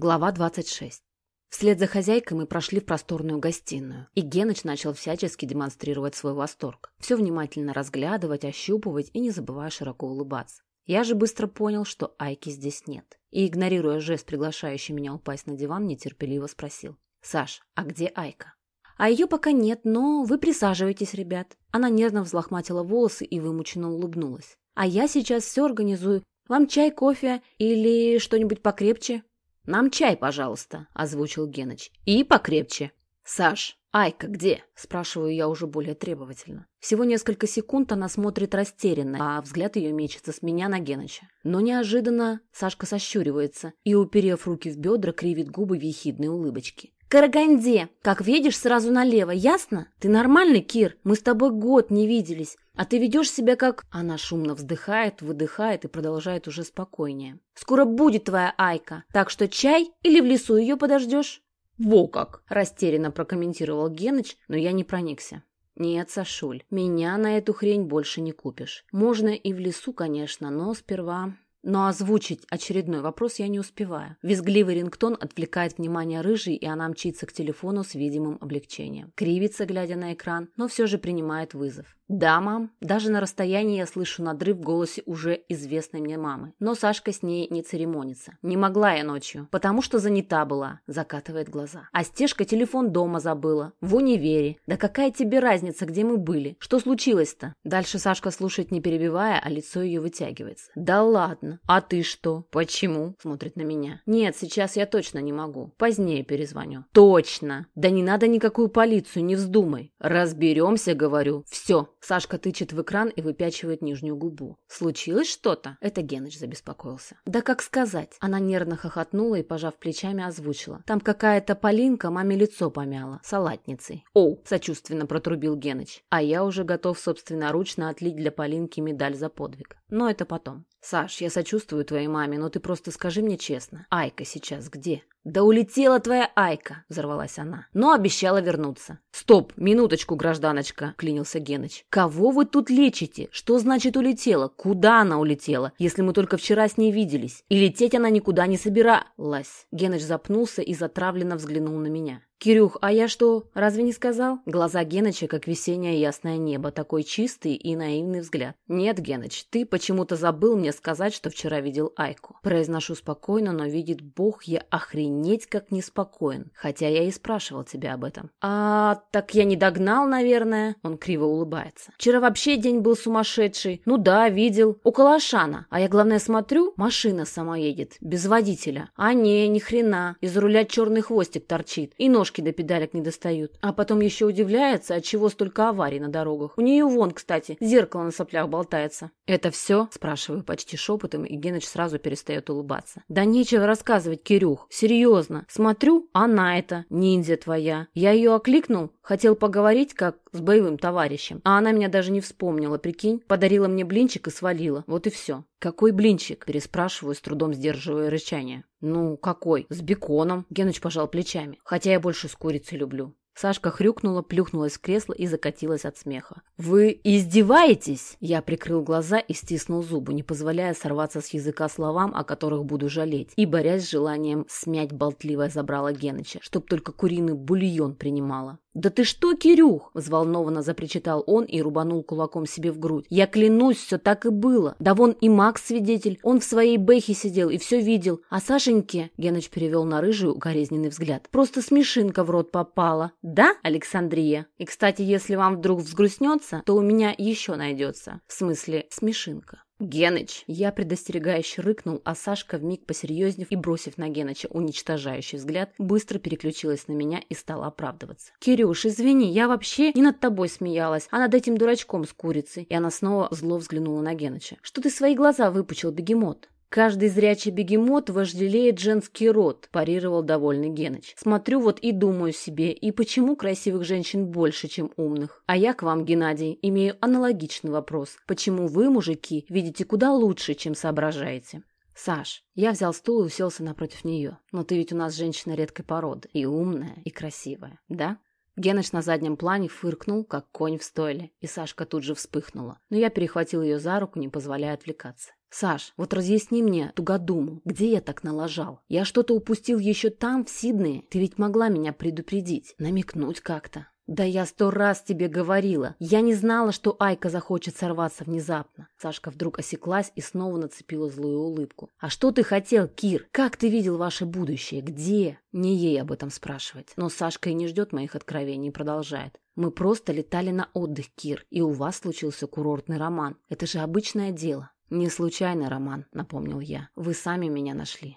Глава 26. Вслед за хозяйкой мы прошли в просторную гостиную, и Геныч начал всячески демонстрировать свой восторг. Все внимательно разглядывать, ощупывать и не забывая широко улыбаться. Я же быстро понял, что Айки здесь нет. И, игнорируя жест, приглашающий меня упасть на диван, нетерпеливо спросил. «Саш, а где Айка?» «А ее пока нет, но вы присаживайтесь, ребят». Она нервно взлохматила волосы и вымученно улыбнулась. «А я сейчас все организую. Вам чай, кофе или что-нибудь покрепче?» «Нам чай, пожалуйста», — озвучил Геныч. «И покрепче». «Саш, Айка где?» — спрашиваю я уже более требовательно. Всего несколько секунд она смотрит растерянно, а взгляд ее мечется с меня на Геныча. Но неожиданно Сашка сощуривается и, уперев руки в бедра, кривит губы в ехидной улыбочке. «Караганде! Как видишь, сразу налево, ясно? Ты нормальный, Кир? Мы с тобой год не виделись. А ты ведешь себя как...» Она шумно вздыхает, выдыхает и продолжает уже спокойнее. «Скоро будет твоя Айка, так что чай или в лесу ее подождешь?» «Во как!» – растерянно прокомментировал Геныч, но я не проникся. «Нет, Сашуль, меня на эту хрень больше не купишь. Можно и в лесу, конечно, но сперва но озвучить очередной вопрос я не успеваю. Визгливый рингтон отвлекает внимание рыжей, и она мчится к телефону с видимым облегчением. Кривится, глядя на экран, но все же принимает вызов. «Да, мам». Даже на расстоянии я слышу надрыв в голосе уже известной мне мамы. Но Сашка с ней не церемонится. «Не могла я ночью, потому что занята была», – закатывает глаза. «А Стежка телефон дома забыла. В универе. Да какая тебе разница, где мы были? Что случилось-то?» Дальше Сашка слушает, не перебивая, а лицо ее вытягивается. «Да ладно. А ты что? Почему?» – смотрит на меня. «Нет, сейчас я точно не могу. Позднее перезвоню». «Точно. Да не надо никакую полицию, не вздумай. Разберемся, говорю. Все, Сашка тычет в экран и выпячивает нижнюю губу. «Случилось что-то?» Это Геныч забеспокоился. «Да как сказать?» Она нервно хохотнула и, пожав плечами, озвучила. «Там какая-то Полинка маме лицо помяла. Салатницей». «Оу!» – сочувственно протрубил Геныч. А я уже готов собственноручно отлить для Полинки медаль за подвиг. Но это потом. «Саш, я сочувствую твоей маме, но ты просто скажи мне честно. Айка сейчас где?» «Да улетела твоя Айка!» – взорвалась она. «Но обещала вернуться». «Стоп! Минуточку, гражданочка!» – клянился Геныч. «Кого вы тут лечите? Что значит улетела? Куда она улетела, если мы только вчера с ней виделись? И лететь она никуда не собиралась!» Геныч запнулся и затравленно взглянул на меня. «Кирюх, а я что, разве не сказал?» Глаза Геныча, как весеннее ясное небо, такой чистый и наивный взгляд. «Нет, Геныч, ты почему-то забыл мне сказать, что вчера видел Айку». Произношу спокойно, но видит Бог, я охренеть как неспокоен, хотя я и спрашивал тебя об этом. «А, так я не догнал, наверное?» Он криво улыбается. «Вчера вообще день был сумасшедший. Ну да, видел. Около Ашана. А я, главное, смотрю, машина сама едет, без водителя. А не, ни хрена. Из руля черный хвостик торчит. И нож ножки до педалек не достают. А потом еще удивляется, от чего столько аварий на дорогах. У нее вон, кстати, зеркало на соплях болтается. «Это все?» – спрашиваю почти шепотом, и Геныч сразу перестает улыбаться. «Да нечего рассказывать, Кирюх. Серьезно. Смотрю, она это, ниндзя твоя. Я ее окликнул, хотел поговорить, как с боевым товарищем. А она меня даже не вспомнила, прикинь. Подарила мне блинчик и свалила. Вот и все. «Какой блинчик?» – переспрашиваю, с трудом сдерживая рычание. «Ну, какой? С беконом?» – Геныч пожал плечами. «Хотя я больше с курицей люблю». Сашка хрюкнула, плюхнулась в кресло и закатилась от смеха. «Вы издеваетесь?» Я прикрыл глаза и стиснул зубы, не позволяя сорваться с языка словам, о которых буду жалеть, и борясь с желанием смять болтливое забрало Геныча, чтоб только куриный бульон принимала. «Да ты что, Кирюх?» – взволнованно запричитал он и рубанул кулаком себе в грудь. «Я клянусь, все так и было. Да вон и Макс свидетель. Он в своей бэхе сидел и все видел. А Сашеньке...» – Геныч перевел на рыжую укоризненный взгляд. «Просто смешинка в рот попала. Да, Александрия? И, кстати, если вам вдруг взгрустнется, то у меня еще найдется. В смысле, смешинка». «Геныч!» Я предостерегающе рыкнул, а Сашка, вмиг посерьезнев и бросив на Геныча уничтожающий взгляд, быстро переключилась на меня и стала оправдываться. «Кирюш, извини, я вообще не над тобой смеялась, а над этим дурачком с курицей». И она снова зло взглянула на Геныча. «Что ты свои глаза выпучил, бегемот?» «Каждый зрячий бегемот вожделеет женский род», – парировал довольный Геныч. «Смотрю вот и думаю себе, и почему красивых женщин больше, чем умных? А я к вам, Геннадий, имею аналогичный вопрос. Почему вы, мужики, видите куда лучше, чем соображаете?» «Саш, я взял стул и уселся напротив нее. Но ты ведь у нас женщина редкой породы. И умная, и красивая, да?» Геныч на заднем плане фыркнул, как конь в стойле, и Сашка тут же вспыхнула. Но я перехватил ее за руку, не позволяя отвлекаться. «Саш, вот разъясни мне, тугодуму, где я так налажал? Я что-то упустил еще там, в Сиднее? Ты ведь могла меня предупредить, намекнуть как-то». «Да я сто раз тебе говорила. Я не знала, что Айка захочет сорваться внезапно». Сашка вдруг осеклась и снова нацепила злую улыбку. «А что ты хотел, Кир? Как ты видел ваше будущее? Где?» Не ей об этом спрашивать. Но Сашка и не ждет моих откровений и продолжает. «Мы просто летали на отдых, Кир, и у вас случился курортный роман. Это же обычное дело». «Не случайный роман», — напомнил я. «Вы сами меня нашли».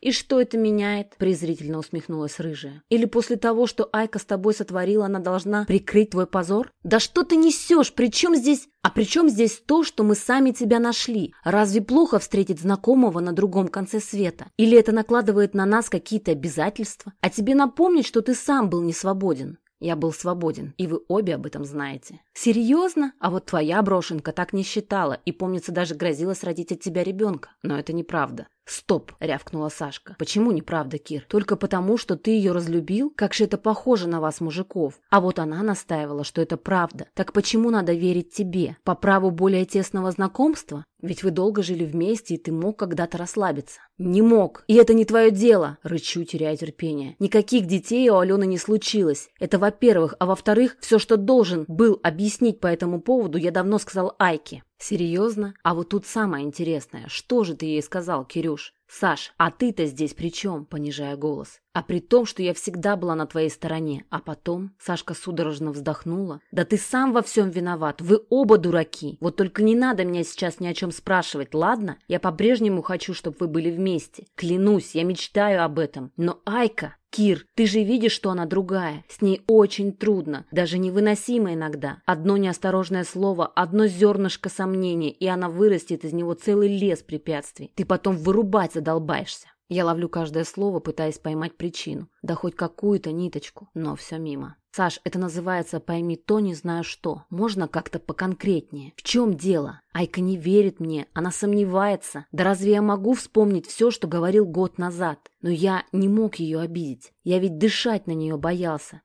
«И что это меняет?» – презрительно усмехнулась рыжая. «Или после того, что Айка с тобой сотворила, она должна прикрыть твой позор? Да что ты несешь? При чем здесь... А при чем здесь то, что мы сами тебя нашли? Разве плохо встретить знакомого на другом конце света? Или это накладывает на нас какие-то обязательства? А тебе напомнить, что ты сам был не свободен?» Я был свободен, и вы обе об этом знаете. Серьезно? А вот твоя брошенка так не считала и, помнится, даже грозилась родить от тебя ребенка. Но это неправда. «Стоп!» — рявкнула Сашка. «Почему неправда, Кир? Только потому, что ты ее разлюбил? Как же это похоже на вас, мужиков? А вот она настаивала, что это правда. Так почему надо верить тебе? По праву более тесного знакомства? Ведь вы долго жили вместе, и ты мог когда-то расслабиться. Не мог. И это не твое дело. Рычу, теряя терпение. Никаких детей у Алены не случилось. Это во-первых. А во-вторых, все, что должен был объяснить по этому поводу, я давно сказал Айке. Серьезно? А вот тут самое интересное. Что же ты ей сказал, Кирюш? «Саш, а ты-то здесь при чем?» – понижая голос. «А при том, что я всегда была на твоей стороне. А потом...» – Сашка судорожно вздохнула. «Да ты сам во всем виноват. Вы оба дураки. Вот только не надо меня сейчас ни о чем спрашивать, ладно? Я по-прежнему хочу, чтобы вы были вместе. Клянусь, я мечтаю об этом. Но Айка, Кир, ты же видишь, что она другая. С ней очень трудно, даже невыносимо иногда. Одно неосторожное слово, одно зернышко сомнения, и она вырастет из него целый лес препятствий. Ты потом вырубать задолбаешься. Я ловлю каждое слово, пытаясь поймать причину, да хоть какую-то ниточку, но все мимо. Саш, это называется «пойми то, не знаю что». Можно как-то поконкретнее? В чем дело? Айка не верит мне, она сомневается. Да разве я могу вспомнить все, что говорил год назад? Но я не мог ее обидеть. Я ведь дышать на нее боялся.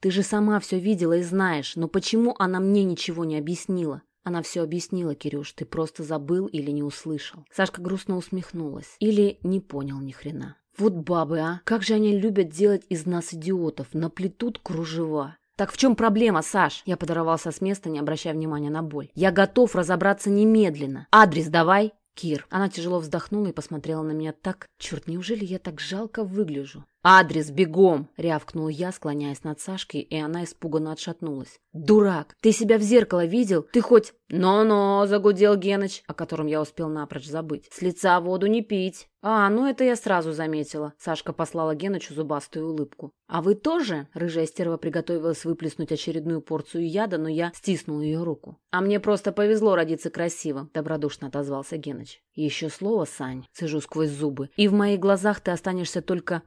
Ты же сама все видела и знаешь, но почему она мне ничего не объяснила? Она все объяснила, Кирюш, ты просто забыл или не услышал. Сашка грустно усмехнулась. Или не понял ни хрена. Вот бабы, а! Как же они любят делать из нас идиотов. Наплетут кружева. «Так в чем проблема, Саш?» Я подорвался с места, не обращая внимания на боль. «Я готов разобраться немедленно. Адрес давай!» «Кир». Она тяжело вздохнула и посмотрела на меня так. «Черт, неужели я так жалко выгляжу?» «Адрес, бегом!» — рявкнул я, склоняясь над Сашкой, и она испуганно отшатнулась. «Дурак! Ты себя в зеркало видел? Ты хоть...» «Но-но!» — загудел Геныч, о котором я успел напрочь забыть. «С лица воду не пить!» «А, ну это я сразу заметила», — Сашка послала Генычу зубастую улыбку. «А вы тоже?» — рыжая стерва приготовилась выплеснуть очередную порцию яда, но я стиснул ее руку. «А мне просто повезло родиться красивым», — добродушно отозвался Геныч. «Еще слово, Сань», — цежу сквозь зубы, «и в моих глазах ты останешься только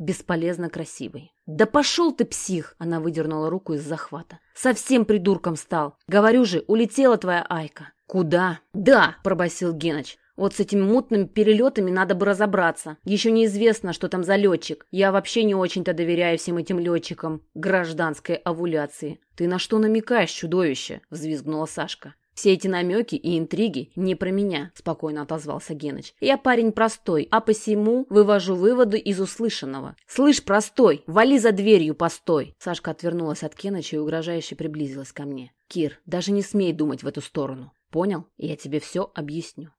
бесполезно красивой». «Да пошел ты, псих!» — она выдернула руку из захвата. «Совсем придурком стал. Говорю же, улетела твоя Айка». «Куда?» «Да!» — пробасил Геныч. Вот с этими мутными перелетами надо бы разобраться. Еще неизвестно, что там за летчик. Я вообще не очень-то доверяю всем этим летчикам гражданской овуляции. Ты на что намекаешь, чудовище? Взвизгнула Сашка. «Все эти намеки и интриги не про меня», — спокойно отозвался Геныч. «Я парень простой, а посему вывожу выводы из услышанного. Слышь, простой, вали за дверью, постой!» Сашка отвернулась от Кеныча и угрожающе приблизилась ко мне. «Кир, даже не смей думать в эту сторону. Понял? Я тебе все объясню».